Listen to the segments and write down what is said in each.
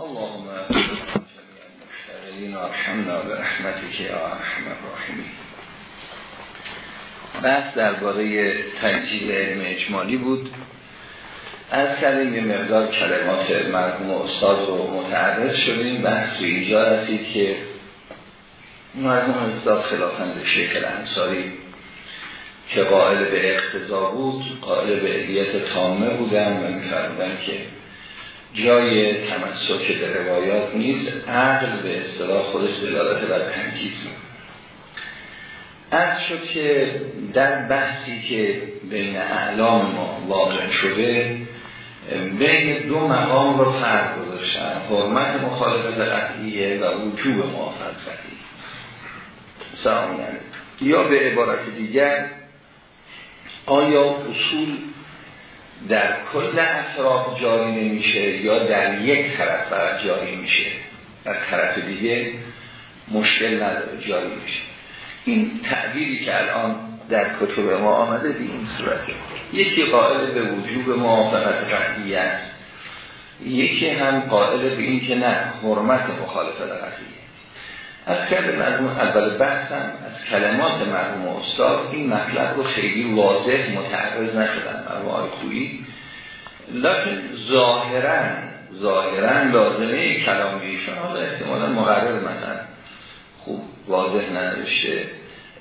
اللهم و ارحمنا به رحمتك یا ارحم الراحمین بحث درباره تنجیل علم اجمالی بود. از کردیم یه مقدار کلمات مرحوم استاد رو متعرض شدیم. بحث به اینجا رسید که مرحوم استاد خلافند شکل انصاری که قائل به اقتضا بود قائل به علیت تامه بودن و میفرمودن که جای تمسک به روایات نیست عقل به اصطلاح خودش دلالت بر تنکیز از شد که در بحثی که بین اعلام ما واقع شده بین دو مقام رو فرق گذاشتن. حرمت مخالفت قطعیه و وجوب موافقت قطعی سلام یا به عبارت دیگر آیا اصول در کل اطراف جاری نمیشه یا در یک طرف برای جاری میشه. در طرف دیگه مشکل نداره جاری میشه. این تعبیری که الان در کتب ما آمده به این صورته. یکی قائل به وجوب موافقت قطعی است. یکی هم قائل به این که نه حرمت مخالفت قطعیه. از از اون اول بحثم از کلمات مرحوم استاد این مطلب رو خیلی واضح متعرض نشدن مرحوم آقای خویی لیکن ظاهرا ظاهرا لازمه کلام ایشون حالا احتمالا مقرر مثلا خوب واضح نداشته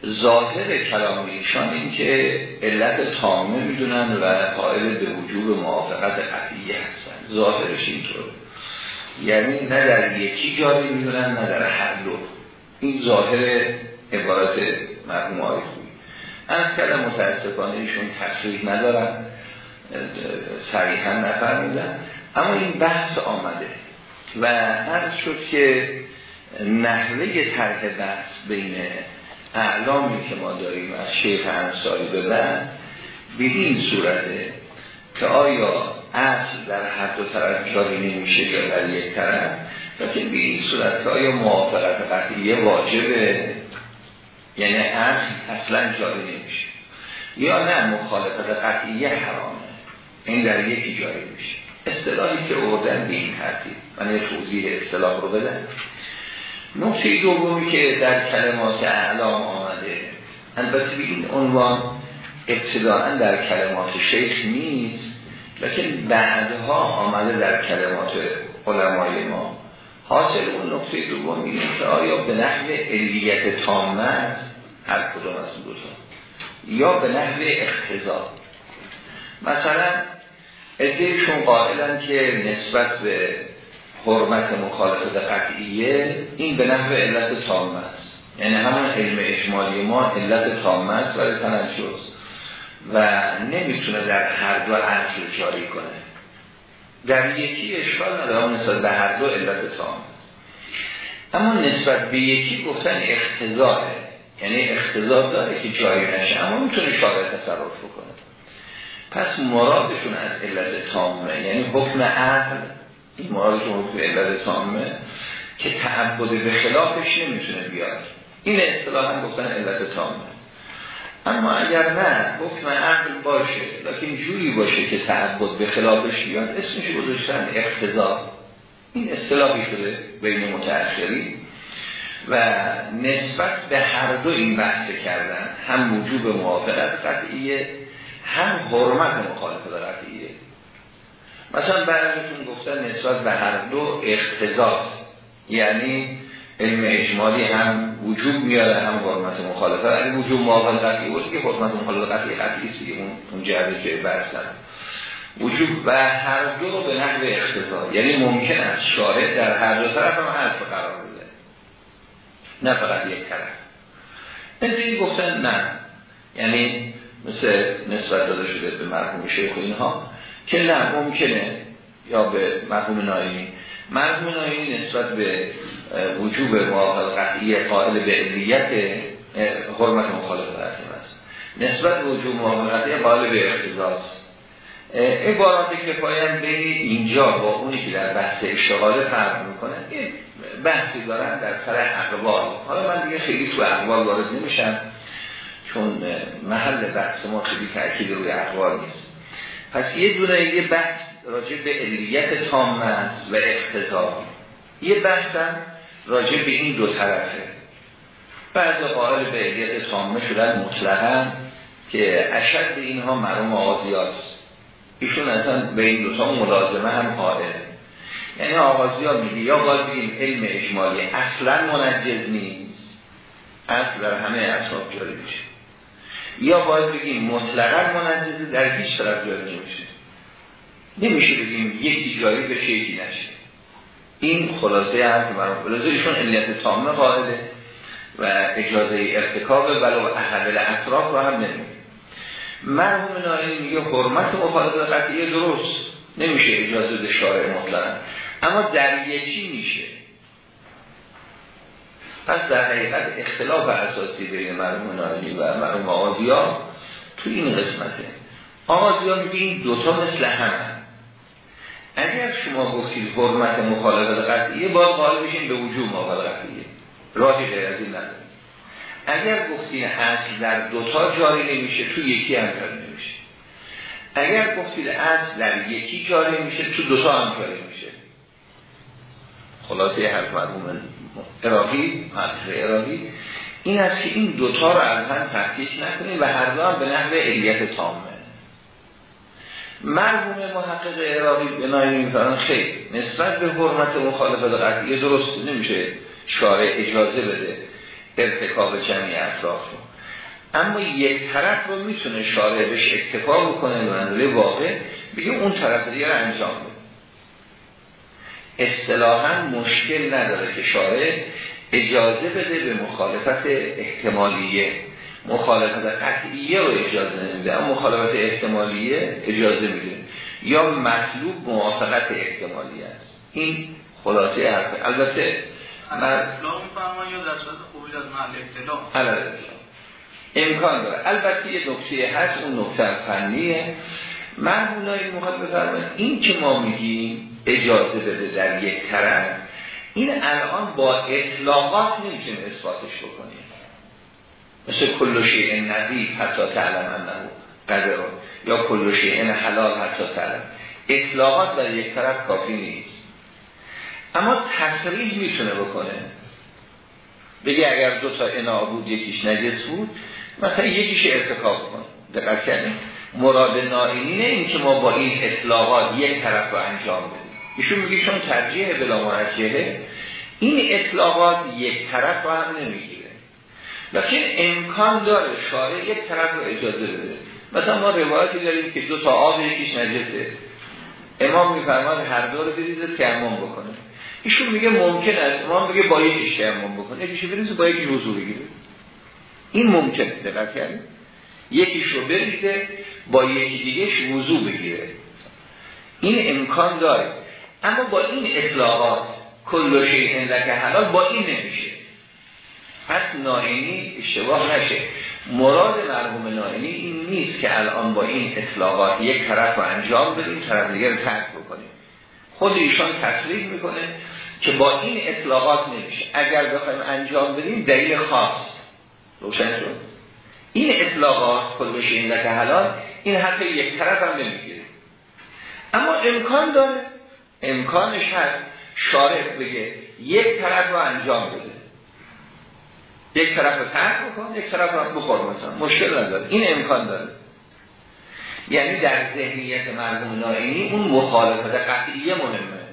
ظاهر کلام ایشان این که علت تامه می‌دونن و قائل به وجوب موافقت قطعی هستن. ظاهرش اینطور یعنی نه در یکی جاری می‌دونن نه در هر دو. این ظاهر عبارت مرحوم آقای خوبی از کلم متاسفانه ایشون تصریح ندارن. صریحا نفرمودن. اما این بحث آمده و عرض شد که نحوه طرح بحث بین اعلامی که ما داریم از شیخ انصاری به بعد به این صورته که آیا اصل در هر دو طرف جاری نمیشه یا در یک طرف. لیکن به این صورت که آیا موافقت قطعیه واجبه؟ یعنی اصل اصلا جاری نمیشه. یا نه مخالفت قطعیه حرامه. این در یکی جاری میشه. اصطلاحی که اردن به این ترتیب من یه توضیح اصطلاح رو بدم. نقطه دومی که در کلمات اعلام آمده. البته به این عنوان ابتداعا در کلمات شیخ نیست. لیکن بعدها آمده در کلمات علمای ما. حاصل اون نقطه دوم اینه که آیا به نحو علیت تامه هر کدوم از دوتا؟ یا به نحو اختزا مثلا ادهشون قائلن که نسبت به حرمت مخالفت قطعیه این به نحو علت تامه است. یعنی همون علم اجمالی ما علت تامه است برای تنجز و نمی‌تونه در هر دو اصل جاری کنه. در یکی اشکال نداره نسبت به هر دو علت تام اما نسبت به یکی گفتن اختزاره یعنی اختزار داره که جایی نشه اما می‌تونه شارع تصرف بکنه. پس مرادشون از علت تامه یعنی حکم عقل این مرادشون حکم علت تامه که تعبد به خلافش نمی‌تونه بیاد. این اصطلاح هم گفتن علت تامه. اما اگر نه حکم عقل باشه لیکن جوری باشه که تعبد به خلافش بیاد اسمش گذاشتن اقتضا. این اصطلاحی شده بین متأخرین و نسبت به هر دو این بحث کردن هم وجوب موافقت قطعیه هم حرمت مخالفت قطعیه. مثلا برایتون گفتن نسبت به هر دو اقتضاست. یعنی علم اجمالی هم وجود میاره هم حرمت مخالفه ولی وجود موافق قطعی بود که حرمت مخالفه قطعی قطعی است اون اون جهت که برسن وجود و هر دو به نحو اختصار یعنی ممکن است شارع در هر دو طرف هم حرف قرار بده. نه فقط یک طرف. این گفتن نه. یعنی مثل نسبت داده شده به مرحوم شیخ اینها که نه ممکنه یا به مرحوم نایمی مرحوم نایمی نسبت به وجوب موافق قطعی قائل به علیت حرمت مخالفت است. نسبت به وجوب موافق قطعی قائل به اختزاز عبارات کفایم بین اینجا با اونی که در بحث اشتغاله فرق می‌کنه یه بحثی دارن در سر اقوال. حالا من دیگه خیلی تو اقوال وارد نمیشم چون محل بحث ما خیلی تأکید روی اقوال نیست. پس یه دونه یه بحث راجع به علیت است و اقتضا. یه بحث راجع به این دو طرفه. بعض قائل به علیت تامه شدن مطلقا که اشد اینها مرحوم آغازیاست ایشون اصلا به این دوتا ملازمه هم قائل. یعنی آغازی ها میگه یا باید بگیم علم اجمالی اصلا منجز نیست. اصل در همه اطراف جاری میشه. یا باید بگیم مطلقا منجزه در هیچ طرف جاری نمیشه. نمیشه بگیم یکی جاری بشه یکی نشه. این خلاصه حرف مرحوم بلازه ایشون علیت تامه قائله و اجازه ارتکاب ولو احدل اطراف رو هم نمیده مرحوم نایمی میگه حرمت مخالفت قطعیه درست. نمیشه اجازه ده شارع مطلقا. اما در یکی میشه. پس در حقیقت اختلاف اساسی بین مرحوم نایمی و مرحوم آغازیا تو این قسمته. آغازیا میگه این دوتا مثل هم اگر شما گفتید حرمت مخالفت قطعیه باید قائل بشین به وجود مخالفت قطعیه. راهی غیر از این نداره. اگر گفتین اصل در دوتا جاری نمیشه تو یکی هم جاری نمیشه. اگر گفتید اصل در یکی جاری میشه تو دوتا هم جاری میشه خلاصه حرف مرموم اراقی حرف اراقی این است که این دوتا رو از هم تحقیق نکنیم و هر دو هم به نحو علیت تامه. مرحوم محقق اراقی به نایمی خیلی نسبت به حرمت مخالفت قطعی درست نمیشه شارع اجازه بده ارتکاب جمعی اطراف رو. اما یک طرف رو می‌تونه شارع بهش اکتفا بکنه منزله واقع بگه اون طرف دیگر انجام بده. اصطلاحا مشکل نداره که شارع اجازه بده به مخالفت احتمالیه. مخالفت قطعیه رو اجازه نمیده اما مخالفت احتمالیه اجازه میده. یا مطلوب موافقت احتمالی است. این خلاصه حرفه. البته امکان داره. البته یه نکته هست اون نکته فنیه. مرمونای مخاطب بفرمایید این که ما میگیم اجازه بده در یک طرف این الان با اطلاقات نمی‌تونیم اثباتش بکنیم. مثل کل شیء نظیف حتی تعلم انه قدر یا کل شیء حلال حتی تعلم. اطلاقات در یک طرف کافی نیست. اما تصریح می‌تونه بکنه. بگه اگر دو تا انا بود یکیش نجس بود مثلا یکیش ارتکاب کن. دقت کردیم مراد نائینی نه این که ما با این اطلاقات یک طرف رو انجام بدیم. ایشون میگه چون ترجیح بلا مرجحه. این اطلاقات یک طرف رو هم نمی‌گیره. لیکن امکان داره شارع یک طرف رو اجازه بده. مثلا ما روایتی داریم که دو تا آب یکیش نجسه. امام میفرماد هر دو رو بریزه تیمم بکنه. ایشون میگه ممکن است. امام میگه با یکیش تیمم بکنه. یکیشو بریزه با یکی وضو بگیره. این ممکن دقت کردید؟ یکیش رو بریزه با یکی دیگهش وضو بگیره. این امکان داره. اما با این اطلاقات کل شیء لک حلال با این نمیشه. پس نائینی اشتباه نشه. مراد مرحوم نائینی این نیست که الان با این اطلاقات یک طرف رو انجام بدیم طرف دیگر ترک بکنیم. خود ایشان تصریح می‌کنه که با این اطلاقات نمیشه. اگر بخوایم انجام بدیم دلیل خاص. روشن شد؟ این اطلاقات کل بشه این حلال این حتی یک طرف هم نمی‌گیره. اما امکان داره امکانش هست شارع بگه یک طرف رو انجام بده. یک طرف رو ترک بکن یک طرف رو بخور مثلا. مشکل نداره. این امکان داره. یعنی در ذهنیت مرحوم نائینی اون مخالفت قطعیه مهمه.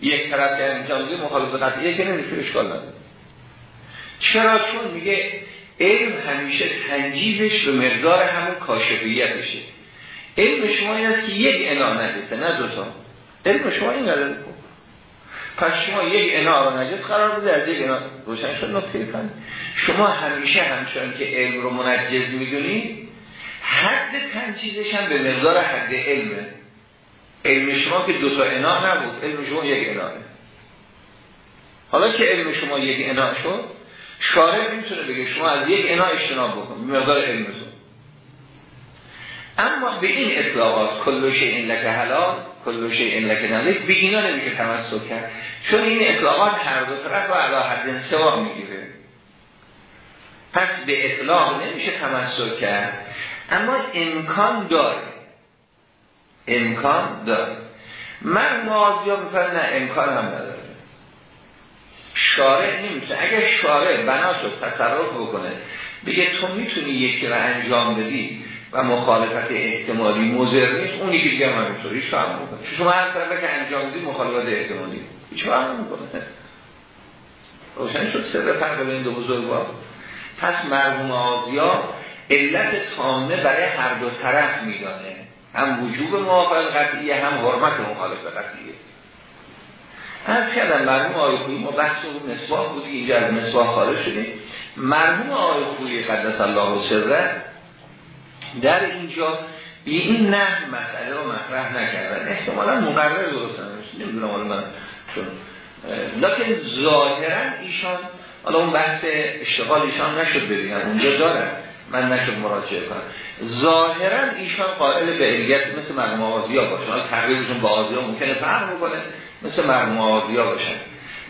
یک طرف که انجام میده مخالفت قطعیه که نمیشه اشکال نداره. چرا؟ چون میگه علم همیشه تنجیزش به مقدار همون کاشفیتشه. علم شما این است که یک انا نجسه نه دوتا. علم شما این قدر پس شما یک انا رو نجس قرار بده از یک انا روشن شد نکته فن شما همیشه همچنان که علم رو منجز می‌دونید حد تنجیزش هم به مقدار حد علمه. علم شما که دو تا انا نبود علم شما یک اناه حالا که علم شما یک انا شد شارع می‌تونه بگه شما از یک انا اجتناب بکن به مقدار علمتون اما به این اطلاقات کلوشه این لکه حلال کلوشه این لکه نمیک به اینا نمیشه تمسک کرد. چون این اطلاقات هر دو طرف و علا حد سوا می‌گیره. پس به اطلاق نمیشه تمسک کرد. اما امکان داره. امکان داره. من موازی ها نه امکان هم نداره. شارع نمی‌تونه اگر شارع بنا شد تصرف بکنه بگه تو می‌تونی یکی رو انجام بدی و مخالفت احتمالی مضر نیست. اون یکی دیگه هم همینطور هیچ فهم می‌کنه شما هر طرفه که انجام بدی مخالفت احتمالی. هیچ فهم می‌کنه روشن شد. سر فرق بین دو بزرگوار پس مرحوم آزیا علت تامه برای هر دو طرف میدانه. هم وجوب موافق قطعیه هم حرمت مخالف قطعیه. هر کردم مرحوم آیه ما بحث رو نسباه بودی اینجا از نسباه خارج شدیم. مرحوم آیه خویی قدس الله سره در اینجا به این نه مسئله رو مطرح نکردن احتمالا مقرر درست نمی‌دونم حالا من چون لیکن ظاهرا ایشان حالا اون بحث اشتغال ایشان نشد ببینم. اونجا دارن من نشد مراجعه کنم. ظاهرا ایشان قائل به علیت مثل مرموم آزیا باشن حالا تقریبشون با آزیا ممکنه فهم بکنه. مثل مرموم آزیا باشن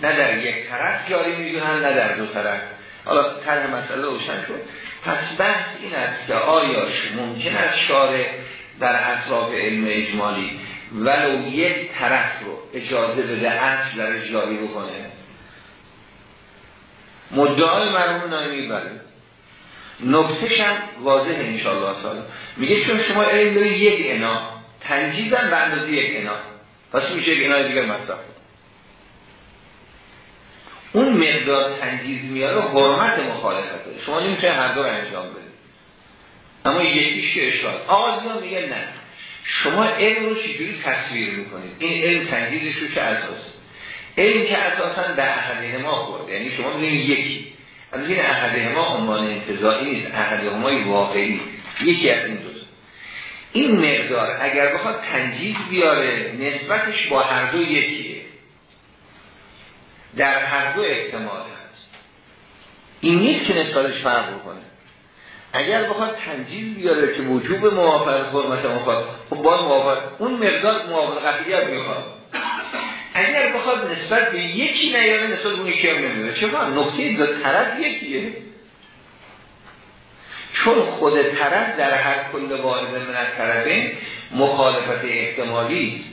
نه در یک طرف جاری می‌دونن نه در دو طرف. حالا طرح مسئله روشن شد. پس بحث این است که آیا ممکن است شارع در اطراف علم اجمالی ولو یک طرف رو اجازه بده اصل در جاری بکنه. مدعای مرحوم نایمی بله نکتش هم واضح انشاءالله تعالی. میگه چون شما علم یک انا. تنجیزم به اندازه یک انا. پس میشه یک انای دیگر مصرف اون مقدار تنجیز میاره حرمت مخالفته شما نمی‌تونه هر دو انجام بدید. اما یکیش که اشکال آقازیان میگه نه. شما علم رو چجوری تصویر می‌کنید؟ این علم تنجیزش رو چه اساس علم که اساسا در احده ما خورده. یعنی شما می‌دونید یکی. از این احده ما عنوان انتظایی نیست. احده همای واقعی. یکی از این دوست این مقدار اگر بخواد تنجیز بیاره نسبتش با هر دو یکیه در هر دو احتمال هست. این نیست که نسبتش فرق بکنه. اگر بخواد تنجیز بیاره که وجوب موافق حرمت موافق خب باز موافق اون مقدار موافق قطعیت می‌خواد. اگر بخواد نسبت به یکی نیاره نسبت به اون یکی هم نمیاره چرا نقطه دو طرف یکیه. چون خود طرف در هر کل وارد من طرفین مخالفت احتمالی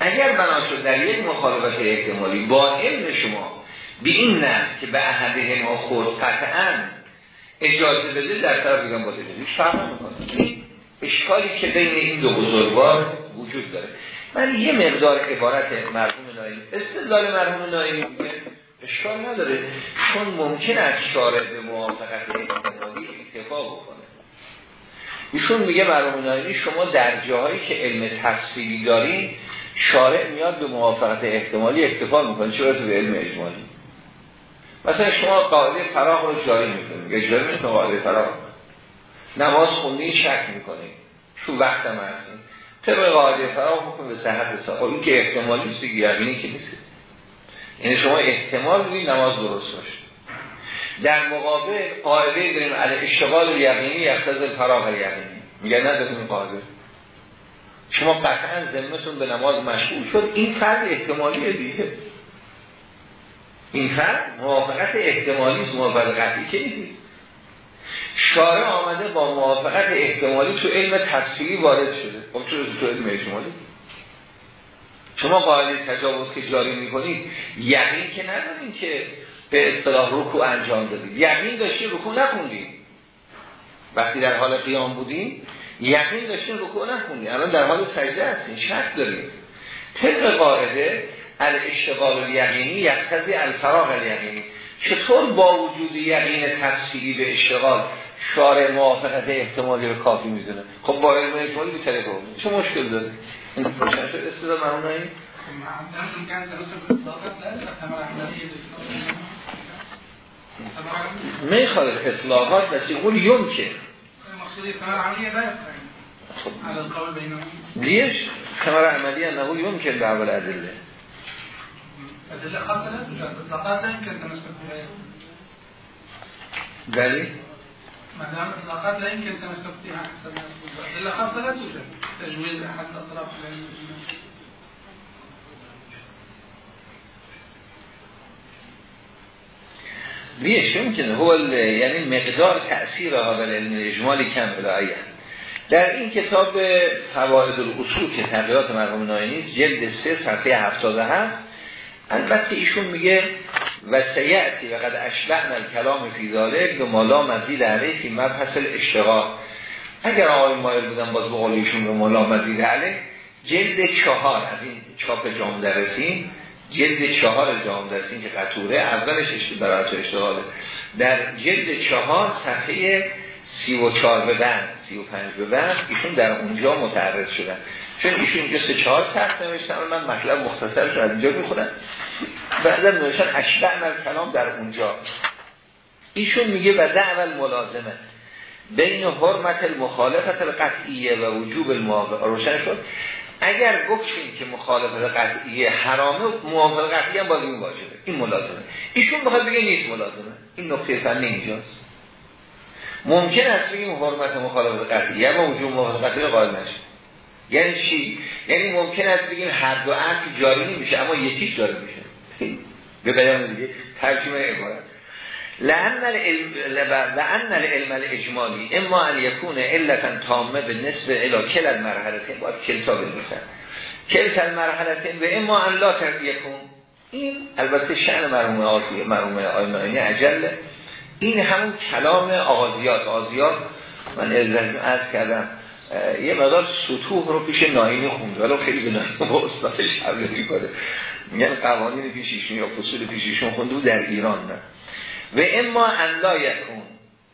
اگر بنا شد در یک مخالفت احتمالی با علم شما به این نه که به احده ما خود قطعا اجازه بده در طرف دیگه باید هیچ فرق می‌کنه. اشکالی که بین این دو بزرگوار وجود داره. من یه مقدار عبارت مرحوم نایمی استدلال مرحوم نایمی اشکال نداره چون ممکن است شارع به موافقت احتمالی اکتفا بکنه. ایشون میگه مرحوم نایمی شما در جاهایی که علم تفصیلی دارین شارع میاد به موافقت احتمالی اکتفا می‌کنه. چه به علم اجمالی؟ مثلا شما قاعده فراغ رو جاری می‌کنید. اجازه می‌کنید قاعده فراغ نماز خوندی شک می‌کنید. تو وقت هم هستید طبق قاعده فراغ می‌کنید به صحت حساب. این که احتمالی است یقینی که نیست. یعنی شما احتمال می‌دید نماز درست باشه. در مقابل قاعده داریم علی اشتغال یقینی یختز فراغ یقینی. میگه نداریم قاعده. شما قطعا ذمتون به نماز مشغول شد این فرد احتمالی دیگه. این فرق موافقت احتمالی است موافقت قطعی که نیست. شارع آمده با موافقت احتمالی تو علم تفصیلی وارد شده. خب تو علم احتمالی شما قاعده تجاوز که جاری می‌کنید یقین که ندارین که به اصطلاح رکوع انجام دادید. یقین داشتین رکوع نخوندین. وقتی در حال قیام بودین یقین داشتین رکوع نخوندین الان در حال سجده هستین شک دارید طبق قاعده الاشتغال یقینی یقتضی الفراغ الیقینی. چطور با وجود یقین تفصیلی به اشتغال شارع موافقت احتمالی رو کافی می‌زنه خب با علم احتمالی بیتره کنه چه مشکل داره؟ این روشن شد استدار مرمون می‌خواد اطلاقات بسی قول یم که لیش کمر عملی انه یمکن به اول ادله. أدلة خاصة لا توجد إطلاقات لا يمكن تمسك بها بله ما دام إطلاقات لا يمكن تمسك بها حسب أدلة خاصة لا توجد تجويز أحد أطراف العلم ليش يمكن هو يعني مقدار تأثير هذا العلم الإجمالي كم إلى در این کتاب فواید الاصول که تغییرات مرحوم ناینی جلد 3 صفحه 77 البته ایشون میگه و سیعتی و قد اشبهن الکلام فی ذالک به مالا مزید علیه فی مبحث الاشتغال. اگر آقای مایل بودن باز به ایشون به مالا مزید علیه جلد چهار از این چاپ جام جلد چهار جام درسین که قطوره اولش برای اشتغاله در جلد چهار صفحه سی و چار به بند سی و پنج به بند ایشون در اونجا متعرض شدن. چون ایشون اینجا سه چهار سخت نوشتن من مطلب مختصرش رو از اینجا می‌خونم. بعدا نوشتن اشبه از کلام در اونجا. ایشون میگه و دعوال ملازمه بین حرمت المخالفت القطعیه و وجوب الموافقه روشن شد. اگر گفتیم که مخالفت قطعیه حرامه موافقه قطعی هم باید این واجبه این ملازمه. ایشون بخواد بگه نیست ملازمه. این نقطه فنی اینجاست. ممکن است بگیم حرمت مخالفت قطعیه و وجوب موافقه قطعیه قائل نشه یعنی چی؟ یعنی ممکن است بگیم هر دو عقل جاری نمیشه اما یکیش جاری میشه. به بیان دیگه ترجمه عبارت. لعن العلم ان العلم الاجمالی اما ان یکون علتا تامه به نسب الى کل المرحلتین باید کلتا بنویسن. کلتا المرحلتین و اما ان لا یکون. این البته شأن مرحوم آزی مرحوم آیمانی عجله. این همون کلام آغازیات. آغازیات من از کردم یه مقدار سطوح رو پیش ناینی خونده ولی خیلی به ناینی با استادش حمله کنه میگن قوانین پیشیشون یا فصول پیشیشون خونده در ایران نه. و اما انلا یکون.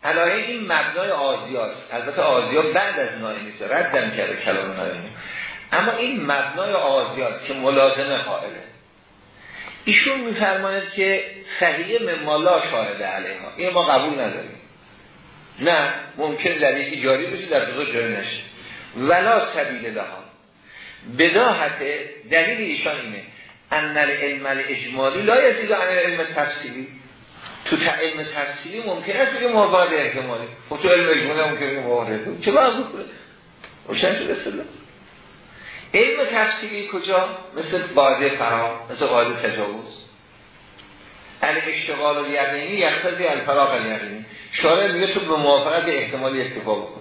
علایه این مبنای آزیاست البته آزیا بعد از ناینی است ردم کرده کلام ناینی اما این مبنای آزیات که ملازمه قائله. ایشون میفرماند که صحیح ممالا شاهده علیها. این ما قبول نداریم. نه ممکن در یکی جاری بشه در دوزا جاری نشه. ولا سبیل لها بداهت دلیل ایشان اینه. ان علم اجمالی لا یزید عن علم تفصیلی تو علم تفصیلی ممکن است بگه موافقت احتمالی خب تو علم اجمالی ممکن بگه موافقت چه باید بکنه؟ روشن شده اصلا. علم تفصیلی کجا؟ مثل قاعده فرام مثل قاعده تجاوز. علی اشتغال و یقینی یقتضی الفراغ الیقینی. شارع میگه تو به موافقت احتمالی اکتفا بکن.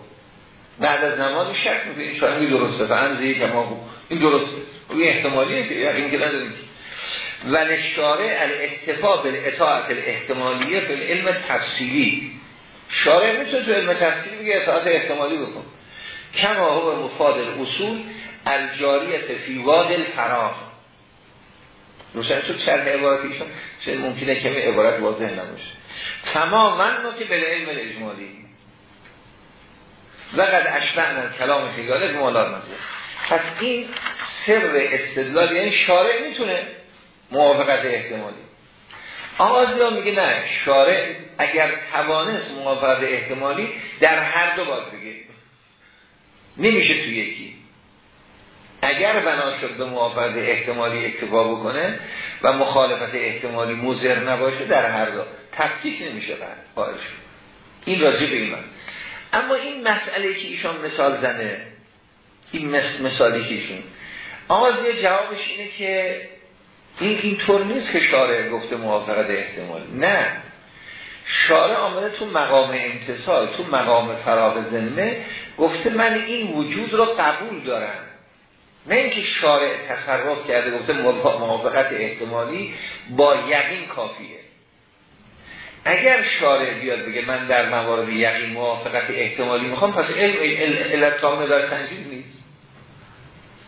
بعد از نماز شک می‌کنی. شارع میگه درسته. فهم که ما این درسته. این احتمالیه که یقین که ولی شارع الاکتفا بالاطاعت الاحتمالیه علم تفصیلی شارع می‌تونه تو علم تفصیلی بگه اطاعت احتمالی بکن. کما هو مفاد اصول الجاریت فی واد الفراغ. روشن شد شرح عبارتیشون شاید ممکنه کمی عبارت واضح نباشه. تماما که به علم اجمالی. و قد کلام خیاله موالات نزد پس این سر استدلال یعنی شارع می‌تونه موافقت احتمالی. آغازیا میگه نه شارع اگر توانست موافقت احتمالی در هر دو باید بگه نمیشه تو یکی. اگر بنا شد به موافقت احتمالی اکتفا بکنه و مخالفت احتمالی موزر نباشه در هر دو. تفکیک نمیشه قائل این راجع به ایمان اما این مسئله که ایشان مثال زنه این مثالی که ایشون. آغازی جوابش اینه که این اینطور نیست که شارع گفته موافقت احتمالی نه. شارع آمده تو مقام امتصال تو مقام فراغ زنه گفته من این وجود رو قبول دارم. نه اینکه شارع تصرف کرده گفته موافقت احتمالی با یقین کافیه. اگر شارع بیاد بگه من در موارد یقین موافقت احتمالی می‌خوام پس علم علت کامل در تنجیز نیست.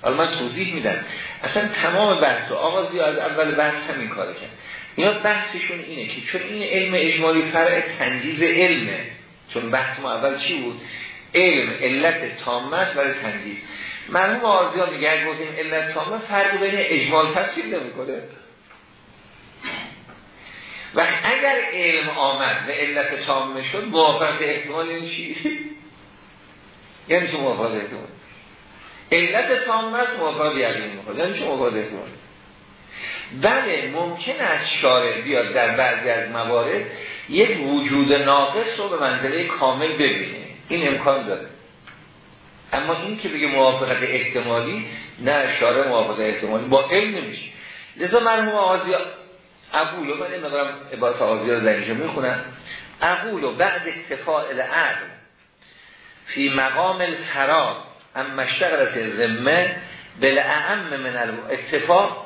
حالا من توضیح میدم. اصلا تمام بحث و آغازی از اول بحث همین کاره کرد اینا بحثشون اینه که چون این علم اجمالی فرع تنجیز علمه چون بحث ما اول چی بود علم علت تامت برای تنجیز مرحوم آزیا میگه اگه گفتیم علت تامه فرق بین اجمال تفسیر نمی‌کنه و اگر علم آمد و علت تامه شد موافقت احتمال این چی؟ یعنی چه موافقت احتمال؟ علت تامه موافقت یقین می‌خواد یعنی چه موافقت احتمال؟ بله ممکن است شارع بیاد در بعضی از موارد یک وجود ناقص رو به منزله کامل ببینه. این امکان داره. اما این که بگه موافقت احتمالی نه اشاره موافقت احتمالی. با علم نمیشه. لذا مرحوم آغازی اقول من این مقدارم عبارت آغازی رو در می‌خونم. اقول و بعد اکتفاء العقل فی مقام الفراغ ام مشتغلت ذمه بالاعم من اکتفا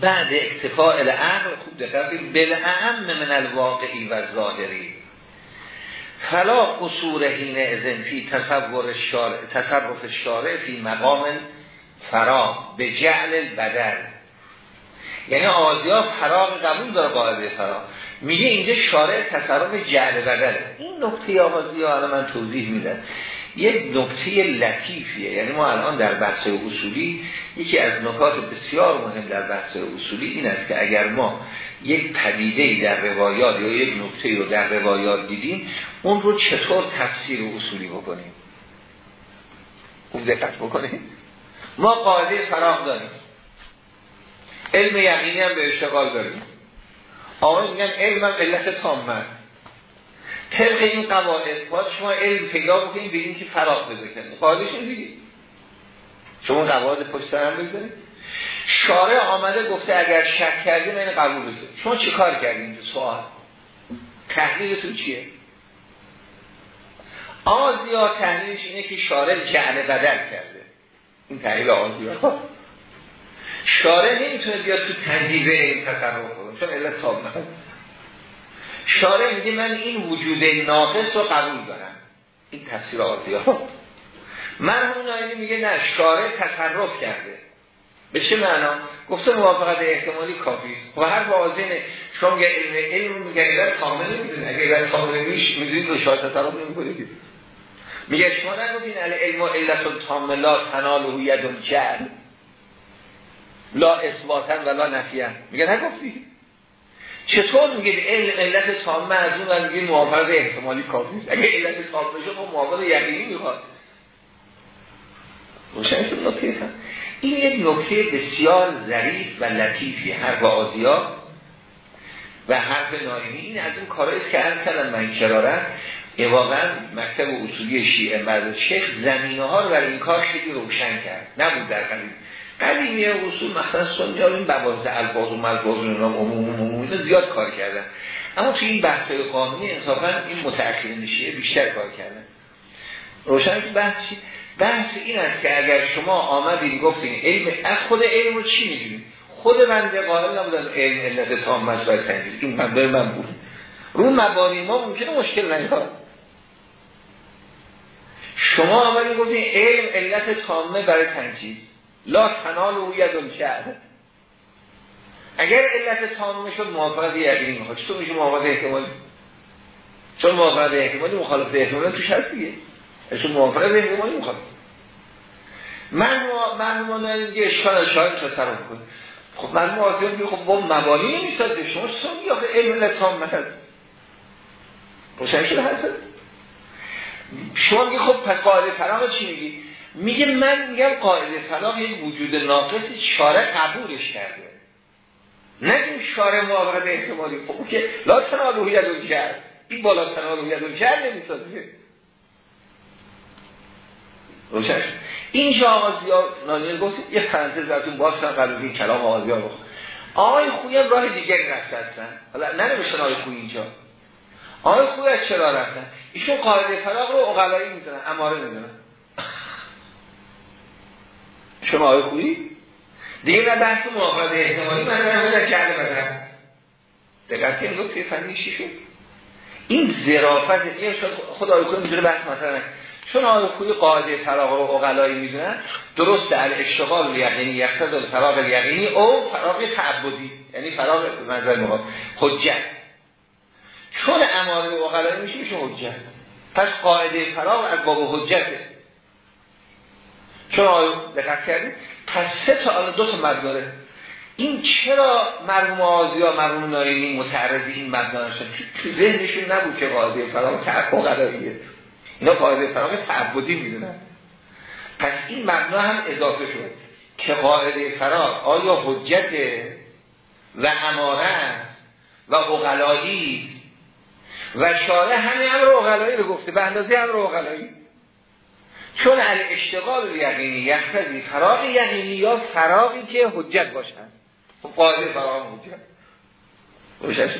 بعد اکتفاء العقل خوب دقیق بالاعم من الواقعی و ظاهری. فلا قصور حین ازن فی تصور شارع تصرف شارع فی مقام فراغ به جعل البدل. یعنی آزیا فراغ قبول داره قاعده فراغ میگه اینجا شارع تصرف جعل بدل. این نکته آزیا الان من توضیح میدم. یک نکته لطیفیه. یعنی ما الان در بحث اصولی یکی از نکات بسیار مهم در بحث اصولی این است که اگر ما یک پدیده در روایات یا یک نکته رو در روایات دیدیم اون رو چطور تفسیر اصولی بکنیم؟ خوب دقت بکنیم. ما قاعده فراغ داریم. علم یقینی هم به اشتغال داریم. آقای میگن علم هم علت تامه طبق این قواعد باید شما علم پیدا بکنید به که فراغ بده کنید قاعدش دیدید شما قواعد پشت هم بگذارید. شارع آمده گفته اگر شک کردیم این قبول بده شما چه کار کردیم اینجا سوال؟ تحلیلتون چیه؟ آزیا تحلیلش اینه که شارع جعل بدل کرده. این تحلیل آزیا. شارع نمی‌تونه بیاد تو تنجیبه این تصرف کنه. چون علت تاب نهد شارع میگه من این وجود ناقص رو قبول دارم. این تفسیر آزیا مرحوم نایمی میگه نه شارع تصرف کرده. به چه معنا؟ گفته موافقت احتمالی کافی. و هر واضحه. شما میگه علم علم میگه علت کامل نمی‌دونه اگه کامل میش می‌دونید رو شاید تصرف نمی‌کنه میگه شما نگفتین علم و علت تام لا تنال و یدون جل لا اثباتن و لا نفیان میگه نگفتی؟ چطور میگه علم علت تامه از اون میگه موافقت احتمالی کافی است اگه علت تام بشه خب موافقت یقینی می‌خواد. این یک نکته بسیار ظریف و لطیفی حرف آزیا و حرف نایمی این از اون کارهایی که هر کلم من کرارم. واقعا مکتب اصولی شیعه بعد شیخ زمینه ها رو برای این کار خیلی روشن کرد. نبود در قدیم قدیمی اصول مثلا سنی ها این بوازه الفاظ و ملفاظ و نام عموم عموم زیاد کار کردن. اما توی این بحث قانونی انصافا این متأخرین شیعه بیشتر کار کردن. روشن که بحث چی؟ بحث این است که اگر شما آمدین گفتین علم از خود علم رو چی می‌دونید خود بنده قائل نبودن علم علت تام مسئله تنجیل این بنده من بود. رو مبانی ما ممکنه مشکل نیاد. شما آمدین گفتین علم علت تامه برای تنجیل لا تنال و یدون کرد اگر علت تامه شد موافقت یقینی می‌خواد. چطور میشه موافقت احتمالی؟ چون موافقت احتمالی مخالفت احتمالی توش هست دیگه. چون موافقت احتمالی می‌خواد من من دیگه اشکال شاید شد طرف کنه خب من موافقت میگه خب با مبانی نمیساد شما سن یا علم علت هست روشن شده هست شما میگه خب پس قاعده فراغ چی میگی؟ میگه من میگم قاعده فراغ یک وجود ناقصی شارع قبولش کرده. نگیم شارع موافقت احتمالی. خب که لا تنالو یدون کرد این بالا تنالو یدون کرد نمی‌سازه. روشن. این آقازی ها نانیل گفت یه پرانتز براتون باز کنم قبل این کلام آقازی ها گفت. آقای خوی هم راه دیگری رفته هستن. حالا ننوشتن آقای خوی اینجا. آقای خوی از چرا رفتن؟ ایشون قاعده فلاق رو اقلایی می‌زنن اماره می‌زنن شما آقای خوی دیگه نه بحث موافقت احتمالی من در کرده بدن دقیقه این نکته فنی چی شد؟ این ظرافت این خود آقای خوی می‌دونه بحث مثلا. چون آقای خوی قاعده فراغ رو اقلایی می‌دونن درست در اشتغال یقینی یقصد فراغ یقینی او فراغ تعبدی یعنی فراغ منظر مقام حجت. چون اماره و اقلایی میشه میشه حجت. پس قاعده فراغ از باب حجته. آقای دقت کردید پس سه تا دو تا مداره این چرا مرحوم آزی یا مرحوم نایمی متعرضی این مبنا نشد تو ذهنشون نبود که قاعده فراغ تعبد قلاییه اینا قاعده فراغ تعبدی می‌دونن. پس این مبنا هم اضافه شد که قاعده فراغ آیا حجت و اماره و اغلایی و شارع همه امر اغلایی رو گفته به اندازه امر اغلایی چون ال اشتغال یقینی یختزی فراغ یقینی یا فراغی که حجت باشن. خب قاعده فراغ حجت. روشن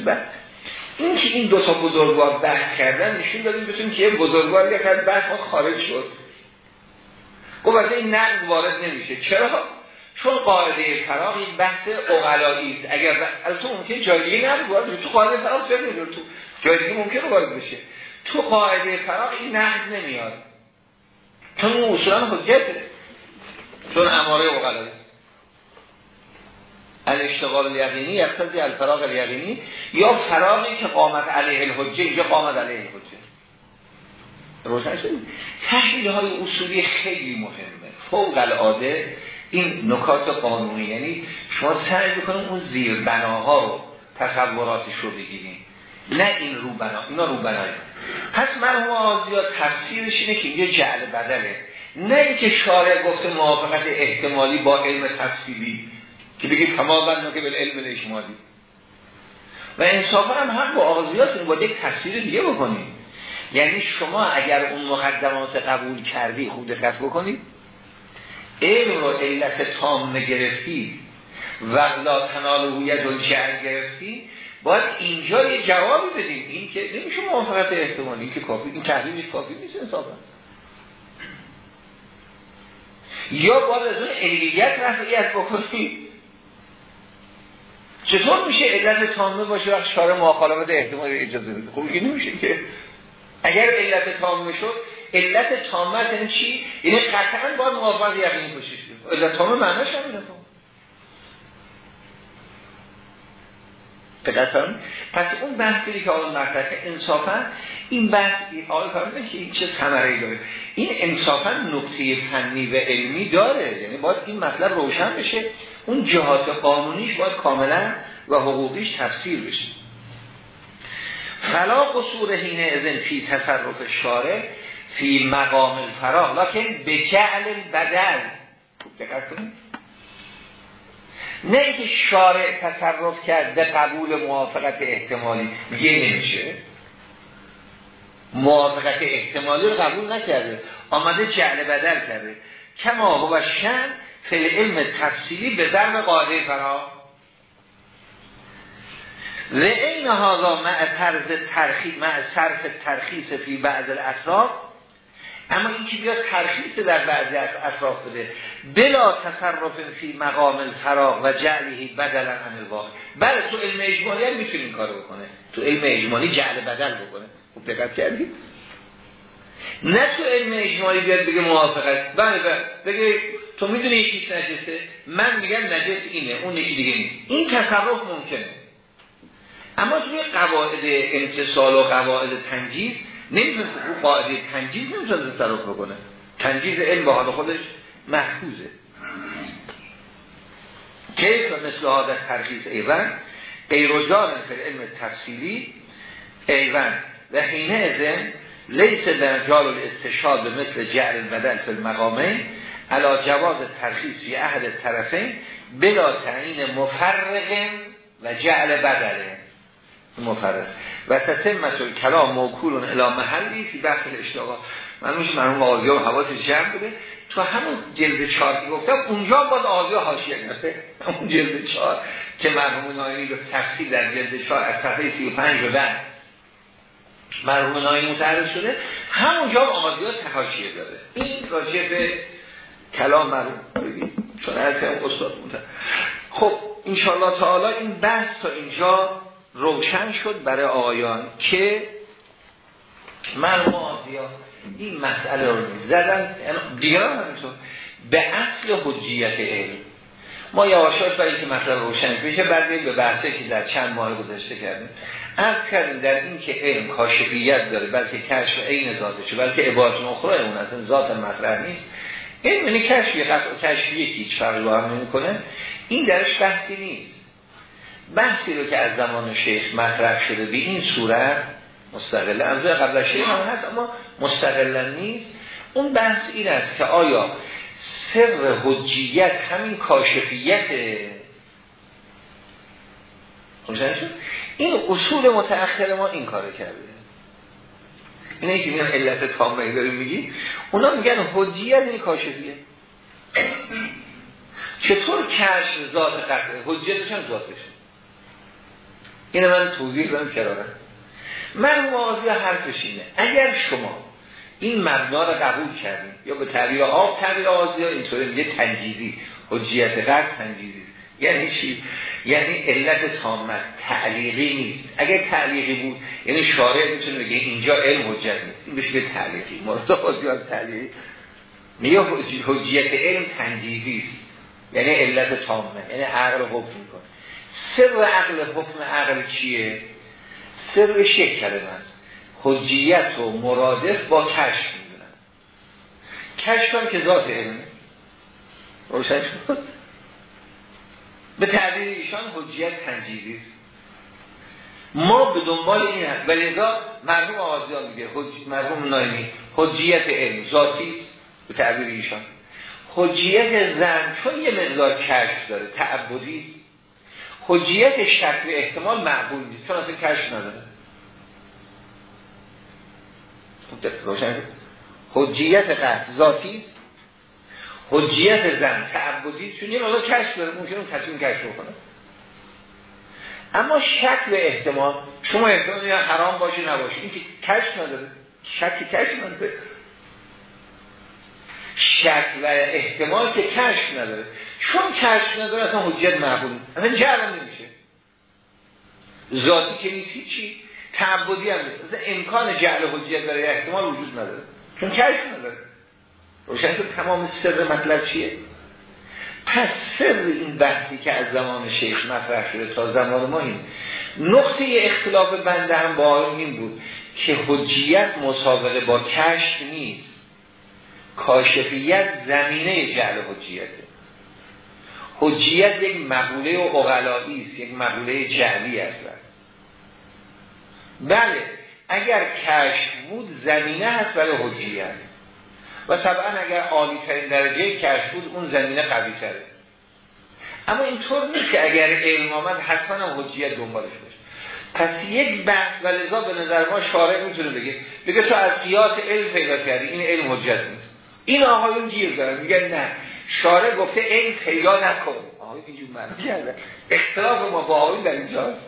این که این دو تا بزرگوار بحث کردن نشون دادیم بتونیم که یه بزرگوار یک از بحث خارج شد. خب این نقد وارد نمیشه. چرا؟ چون قاعده فراغ این بحث اقلایی است. اگر از تو ممکن جای دیگه نقد وارد تو قاعده فراغ چرا تو جای دیگه ممکن وارد بشه. تو قاعده فراغ این نقد نمیاد. چون اون اصولا حجته چون اماره اقلایی الاشتغال الیقینی یقتضی الفراغ الیقینی. یا فراغی که قامت علیه الحجه یا قامت علیه الحجه. روشن شد تحلیل های اصولی خیلی مهمه. فوق العاده این نکات قانونی. یعنی شما سعی بکنید اون زیر بناها رو تصوراتش رو بگیریم نه این رو بنا اینا رو بنای پس مرحوم آزیا تفسیرش اینه که اینجا جعل بدله نه اینکه شارع گفته موافقت احتمالی با علم تفسیری که بگید تمام که به علم اجمالی و انصافا هم هم با آغازیات با یک تصویر دیگه بکنید. یعنی شما اگر اون مقدمات قبول کردی خود دقت بکنید. علم رو علت تام گرفتی و لا تنال هویت جعل گرفتی باید اینجا یه جوابی بدیم. این که نمیشه موافقت احتمالی که کافی این تحلیلش کافی نیست انصافا یا باید از اون علیت رفعیت بکنید چطور میشه علت تامه باشه وقت شارع مخالفت احتمال اجازه بده؟ خب نمیشه که. اگر علت تامه شد علت تامه یعنی چی؟ یعنی قطعا باید موافقت یقینی باشید علت تامه معناش همینه دقیقا پس اون بحثی که آقای مطرح انصافا این بحث آقای فرمونه که این چه ثمره داره؟ این انصافا نکته فنی و علمی داره. یعنی باید این مطلب روشن بشه. اون جهات قانونیش باید کاملا و حقوقیش تفسیر بشه. فلا قصور حین ازن فی تصرف شارع فی مقام الفراغ. لکن به جعل بدل دقت نه اینکه شارع تصرف کرد به قبول موافقت احتمالی. میگه نمیشه موافقت احتمالی رو قبول نکرده. آمده جعل بدل کرده. کما و شن فی علم تفصیلی به ضرب قاعده فرا. و این هادا مع طرز ترخیص مع صرف ترخیص فی بعض الاطراف اما این که بیاد ترخیص در بعضی از اطراف بده. بلا تصرف فی مقام الفراغ و جعلی بدلا عن الواقع. بله تو علم اجمالی هم می‌تونی این کارو بکنه تو علم اجمالی جعل بدل بکنه خوب دقت کردید نه تو علم اجمالی بیاد بگه موافقت. بله بله. بگه تو می‌دونی یکیش نجسه من میگم نجس اینه اون یکی دیگه نیست. این تصرف ممکنه. اما توی قواعد امتصال و قواعد تنجیز نمی‌تونه اون قاعده تنجیز نمی‌تونه تصرف بکنه. تنجیز علم به حال خودش محفوظه. کیف مثل عادت ترخیص ایوان ایروجان فی علم تفصیلی ایوان. و حینه ازن لیس در جال الاستشاد به مثل جعل بدل فی المقامه علا جواز ترخیص فی احد طرفین بلا تعیین مفرق و جعل بدله. مفرق و تتمت کلام موکولون الی محلی فی بحث الاشتاقا من میشه مرحوم آقای و حواسش جمع بده تو همون جلد چهار که گفتم اونجا باز آقای حاشیه گرفته همون جلد چهار که مرحوم نایمی به تفصیل در جلد چهار از صفحه 35 به بعد مرحوم نایمی متعرض شده همونجا آقای تحاشیه داره. این راجع به کلام مرحوم. چون از استاد مونده خب انشاءالله تعالی این بحث تا اینجا روشن شد برای آیان که مرحوم آزیا این مسئله رو زدن. دیگران همینطور. به اصل حجیت علم. ما یواشاش برای که مطلب روشن بشه بعدی به بحثه که در چند ماه گذشته کردیم. از کردیم در این که علم کاشفیت داره بلکه کشف عین ذاتشه بلکه عبارت اخرى اون اصلا ذات مطرح نیست. علم یعنی کشفی قطع و کشفی هیچ فرق با هم کنه این درش بحثی نیست. بحثی رو که از زمان شیخ مطرح شده به این صورت مستقل از قبل شیخ هم هست اما مستقلا نیست. اون بحث این است که آیا سر حجیت همین کاشفیت این اصول متأخر ما این کار کرده. اینه که میگن علت تامه داریم میگی. اونا میگن حجیت این کاشفیه چطور کشف ذات قطعه حجیتش هم ذاتشه اینه من توضیح دارم کرارم مرحوم آزی حرفش اینه. اگر شما این مبنا رو قبول کردیم یا به تعبیر آب تعبیر آزی اینطوری میگه تنجیزی. حجیت قرد تنجیزی. یعنی چی؟ یعنی علت تامت. تعلیقی نیست. اگر تعلیقی بود یعنی شارع می‌تونه بگه اینجا علم حجت نیست. این بشه تعلیقی. مرد آزی ها تعلیقی. میگه حجیت علم تنجیزی است. یعنی علت تامه یعنی عقل حکم می‌کنه. سر عقل حکم عقل چیه؟ سر شک کلمه است حجیت و مرادف با کشف می‌دونن کشف هم که ذات علمه روشن شد. به تعبیر ایشان حجیت تنجیزی است. ما به دنبال این هست. ولی لذا مرحوم آزیان میگه حج... مرحوم نایمی حجیت علم ذاتی به تعبیر ایشان. حجیت زن چون یه مقدار کشف داره تعبدی حجیت شک و احتمال معقول نیست. چون اصلا کشف نداره. حجیت قهد ذاتی حجیت زن تعبدی چون یه مقدار کشف داره. ممکنه اون تصمیم کشف بکنه. اما شک و احتمال شما احتمال یا حرام باشه نباشه. این که کشف نداره. شکی کشف نداره. شک و احتمال که کشف نداره. چون کشف نداره اصلا حجیت معقول نیست. اصلا جرم نمیشه. ذاتی که نیست هیچی. تعبدی هم نیست. امکان جعل حجیت برای احتمال وجود نداره. چون کشف نداره. روشن که تمام سر مطلب چیه؟ پس سر این بحثی که از زمان شیخ مطرح شده تا زمان ما این نقطه اختلاف بنده هم با این بود که حجیت مسابقه با کشف نیست. کاشفیت زمینه جعل حجیته. حجیت یک مقوله و اغلایی است یک مقوله جعلی است. بله اگر کشف بود زمینه هست برای حجیت. و طبعا اگر عالی ترین درجه کشف بود اون زمینه قوی تره اما اینطور نیست که اگر علم آمد حتما هم حجیت دنبالش باشه. پس یک بحث و لذا به نظر ما شارع می‌تونه بگه بگه تو از قیاس علم پیدا کردی این علم حجیت نیست. این آقایون گیر دارن میگن نه. شارع گفته علم پیدا نکن. آقایون اینجور معنی کرده اختلاف ما با آقایون در اینجاست.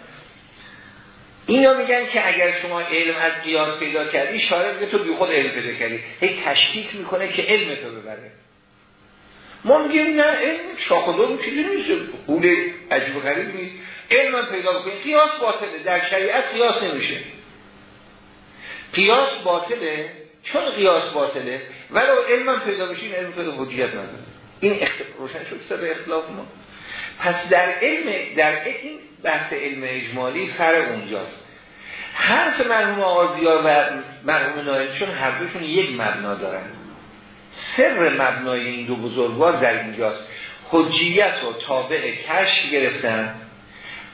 اینا میگن که اگر شما علم از قیاس پیدا کردی شارع میگه تو بی خود علم پیدا کردی. هی تشکیک می‌کنه که علم تو ببره. ما میگیم نه علم شاخ و دو چیزی نیست. قول عجیب غریب نیست. علم پیدا بکنید قیاس باطله. در شریعت قیاس نمیشه. قیاس باطله. چون قیاس باطله؟ ولو علم پیدا بشه این علم پیدا حجیت نداره. این اخت... روشن شد سر اختلاف ما. پس در علم در این بحث علم اجمالی فرق اونجاست. حرف مرحوم آزیا و مرحوم نایل چون هر دوشون یک مبنا دارن. سر مبنای این دو بزرگوار در اینجاست. حجیت و تابع کش گرفتن.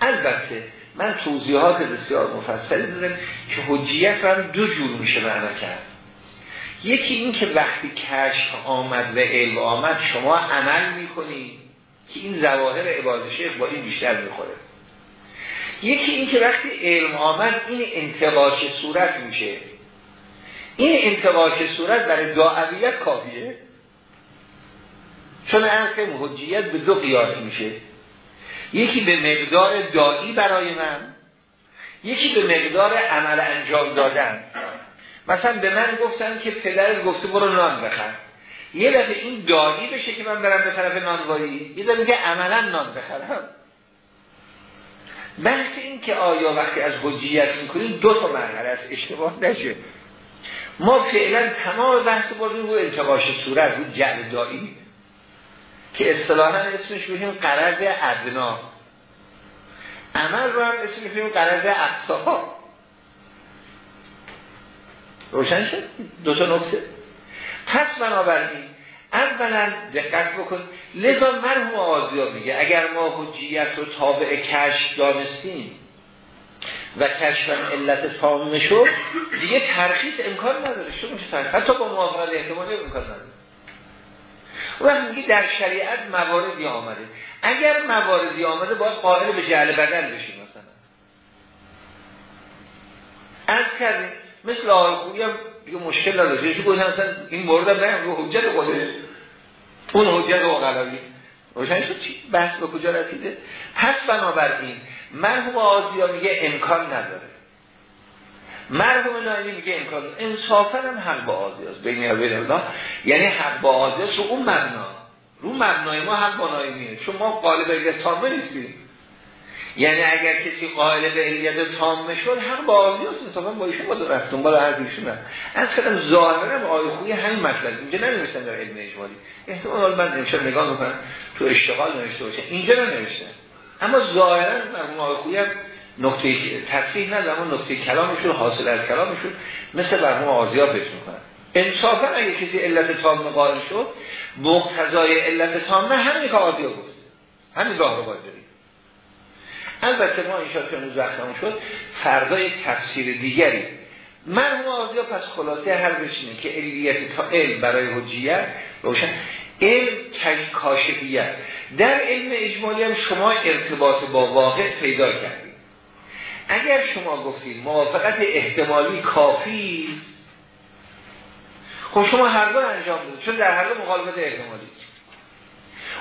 البته من توضیحات بسیار مفصلی دارم که حجیت رو دو جور میشه معنا کرد. یکی این که وقتی کشف آمد و علم آمد شما عمل می‌کنید که این زواهر عباد شیخ با این بیشتر می‌خوره. یکی این که وقتی علم آمد این انتقاش صورت میشه. این انتقاش صورت برای دعویت کافیه. چون که حجیت به دو قیاس میشه. یکی به مقدار دایی برای من یکی به مقدار عمل انجام دادن. مثلا به من گفتن که پدر گفته برو نان بخر. یه دفعه این دایی بشه که من برم به طرف نانوایی؟ یه دفعه میگه عملا نان بخرم. بحث این که آیا وقتی از حجیت می‌کنیم دو تا مرحله است اشتباه نشه. ما فعلا تمام بحث بردیم رو انتقاش صورت رو جعل که اصطلاحا اسمش بودیم قرض ادنا عمل رو هم اسمش بودیم قرض اقصا. روشن شد. دو تا نکته. پس بنابراین اولا دقت بکن. لذا مرحوم آزیا میگه اگر ما حجیت رو تابع کشف دانستیم و کشفن علت تامه شد دیگه ترخیص امکان نداره. ترخیص؟ حتی با موافقت احتمالی امکان نداره. و میگه در شریعت مواردی آمده. اگر مواردی آمده باید قائل به جعل بدل بشیم مثلا. از کردیم. مثل آقای دیگه مشکل نداره چون گفتن مثلا این مورد نه رو حجت خودش. اون حجت اقلایی روشن شد چی؟ بحث به کجا رسیده؟ پس بنابراین مرحوم آزیا میگه امکان نداره. مرحوم نایمی میگه امکان انصافا هم حق با آزیاست. بین الله یعنی حق با آزیاست. رو اون مبنا. رو مبنای ما حق با نایمیه. چون ما قالب تامه نیستیم. یعنی اگر کسی قائل به علیت تامه شد حق با آزیاست انصافا با ایشون باید رفت. دنبال هر هم از کدام ظاهرا آیه خوی همین مطلب. اینجا ننوشتن در علم اجمالی. احتمال من امشب نگاه می‌کنم. تو اشتغال نوشته باشه. اینجا ننوشتن اما ظاهرا مرحوم آیه خوی هم نقطه تصریح نه اما نقطه کلامشون حاصل از کلامشون مثل مرحوم آزیا پیش می‌کنن انصافا اگه کسی علت تامه قائل شد مقتضای علت تامه همین که آزیا بود همین راه رو باید البته ما انشاء که وقتمون شد فردا یک تفسیر دیگری. مرحوم آزیا پس خلاصه هر بشینه که علیت تا علم برای حجیت روشن. علم کاشفیت. در علم اجمالی هم شما ارتباط با واقع پیدا کردید. اگر شما گفتید موافقت احتمالی کافی خب شما هر دو انجام بدید چون در هر دو مخالفت احتمالی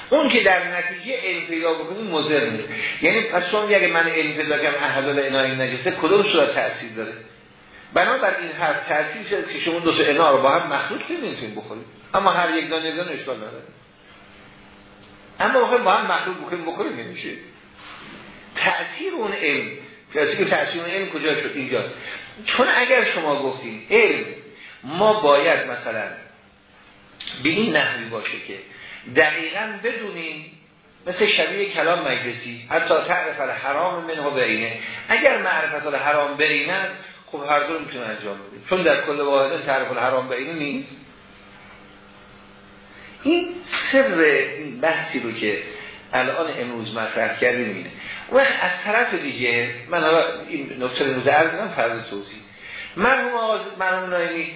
اون که در نتیجه علم پیدا بکنید مضر نیست یعنی پس چون اگه من علم پیدا کنم احدال انای نجسه کدوم صورت تاثیر داره؟ بنابراین هر تاثیر شد که شما دو تا انا رو با هم مخلوط که نمی‌تونید بخورید. اما هر یک دانه دانه اشکال نداره. اما بخواید با هم مخلوط بکنید بخورید نمیشه. تأثیر اون علم که تأثیر اون علم کجا شد؟ اینجاست. چون اگر شما گفتیم علم ما باید مثلا به این نحوی باشه که دقیقا بدونیم مثل شبیه کلام مجلسی حتی تعرف حرام منه بینه. اگر معرفت حرام است خب هر دو می‌تونه انجام بده. چون در کل واحده تعرف حرام بینه نیست. این سر این بحثی رو که الان امروز مطرح کردیم اینه. و از طرف دیگه من حالا این نکته رو عرض فرض توضیح. مرحوم آز مرحوم نایمی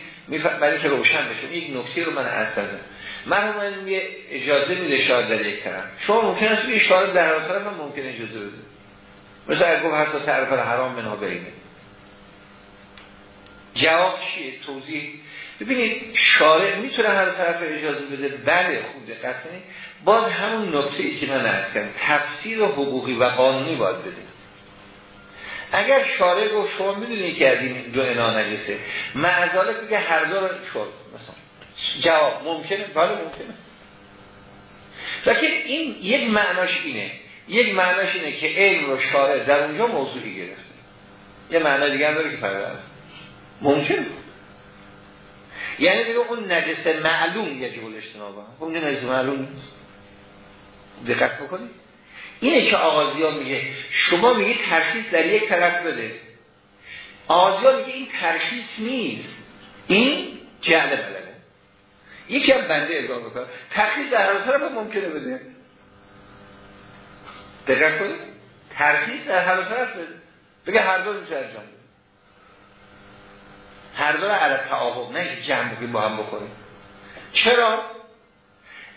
برای که روشن بشه یک نکته رو من عرض کردم. مرحوم یه اجازه میده شاید در یک طرف. شما ممکن است یه شاید در طرف هم ممکن اجازه بده. مثل اگر گفت حتی طرف حرام منها برینه جواب چیه؟ توضیح. ببینید شارع می‌تونه هر طرف اجازه بده. بله خوب دقت کنید. باز همون نکته ای که من عرض کردم تفسیر حقوقی و قانونی باید بدیم اگر شارع گفت شما می‌دونی که از این دو انا نجسه معذالت بگه هر دو رو مثلا جواب ممکنه؟ بله ممکنه. لیکن این یک معناش اینه. یک معناش اینه که علم رو شارع در اونجا موضوعی گرفته. یه معنی دیگه هم داره که پرورد ممکن یعنی دیگه اون نجس معلوم یه جول اجتنابه. اون نجس معلوم نیست. دقت بکنید. اینه که آغازی ها میگه شما میگه ترخیص در یک طرف بده. آغازی ها میگه این ترخیص نیست. این جعل بلده. یکی هم بنده ادعا می‌کنه. ترخیص در هر طرف ممکنه بده. دقت کنید. ترخیص در هر طرف بده بگه هر دو میشه انجام بده هر دو علی تعاقب نه جمع بکنیم با هم بخوریم. چرا؟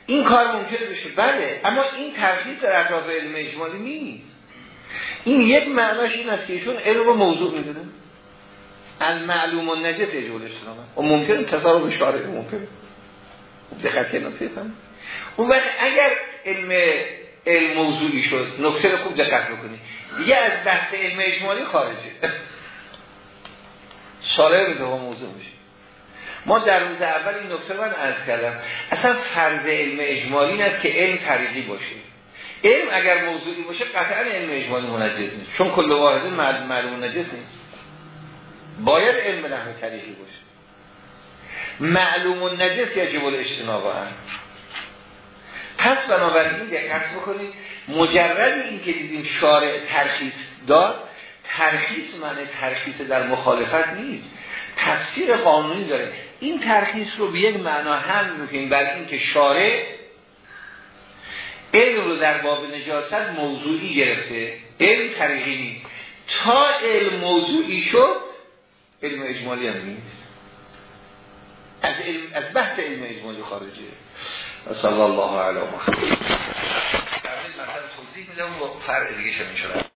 این کار ممکنه بشه. بله اما این ترخیص در اطراف علم اجمالی نیست. این یک معناش این است که ایشون علم موضوع می‌دونه. از معلوم و نجس اجولش و ممکن تصارف شارع ممکن. دقت نکته اون وقت اگر علم علم موضوعی شد نکته رو خوب دقت بکنید دیگه از بحث علم اجمالی خارجه. شارع به موضوع میشه. ما در روز اول این نکته من عرض کردم. اصلا فرض علم اجمالی این که علم طریقی باشه. علم اگر موضوعی باشه قطعا علم اجمالی منجز نیست. چون کل واحد معلوم نجس نیست. باید علم نحو طریقی باشه. معلوم و نجس یجب الاجتناب هم پس بنابراین دقت بکنید مجرد این که دیدیم شارع ترخیص داد ترخیص معنی ترخیص در مخالفت نیست. تفسیر قانونی داره. این ترخیص رو به یک معنا هم می‌کنیم. بر اینکه شارع علم رو در باب نجاست موضوعی گرفته. علم طریقی نیست. تا علم موضوعی شد علم اجمالی هم نیست. از, علم، از بحث علم اجمالی خارجه صلی الله علیه و محمد در مثلا توضیح میدم و فرع دیگه شد